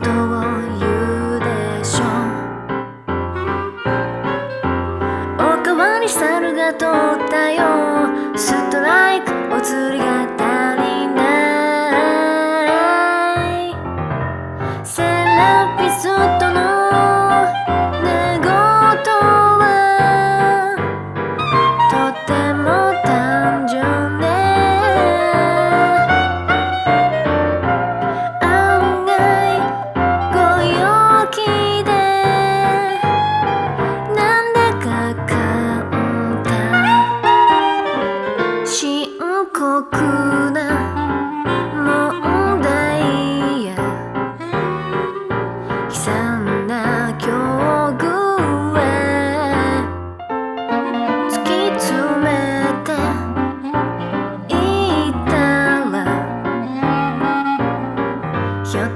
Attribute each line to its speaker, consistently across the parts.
Speaker 1: ことを言うでしょう？おかわり猿が通ったよ。ストライクお釣りが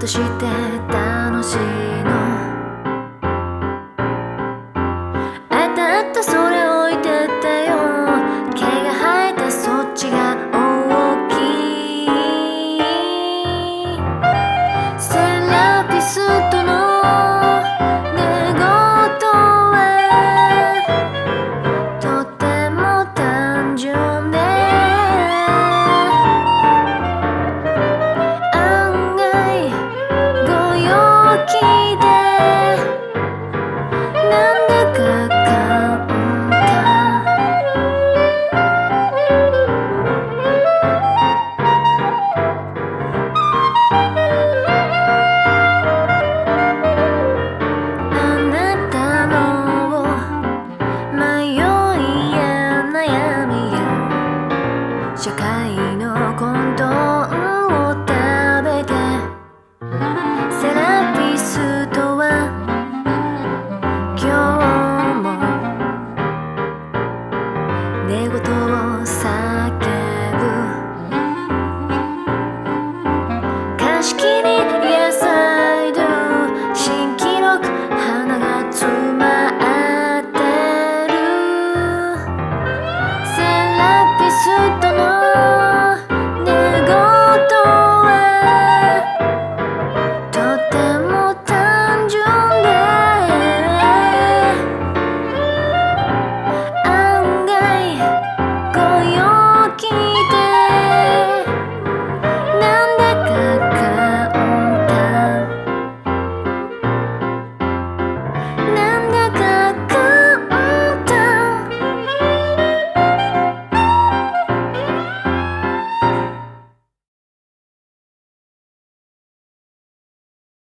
Speaker 1: として楽しいの社会の混沌を食べてセラピストは今日も寝言を避け